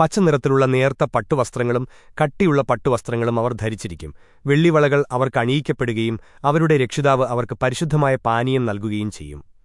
പച്ചനിറത്തിലുള്ള നേർത്ത പട്ടുവസ്ത്രങ്ങളും കട്ടിയുള്ള പട്ടുവസ്ത്രങ്ങളും അവർ ധരിച്ചിരിക്കും. വെള്ളിവളകൾ അവർക്ക് അണിയിക്കപ്പെടുകയും അവരുടെ രക്ഷിതാവ് അവർക്ക് പരിശുദ്ധമായ പാനീയം നൽകുകയും ചെയ്യും.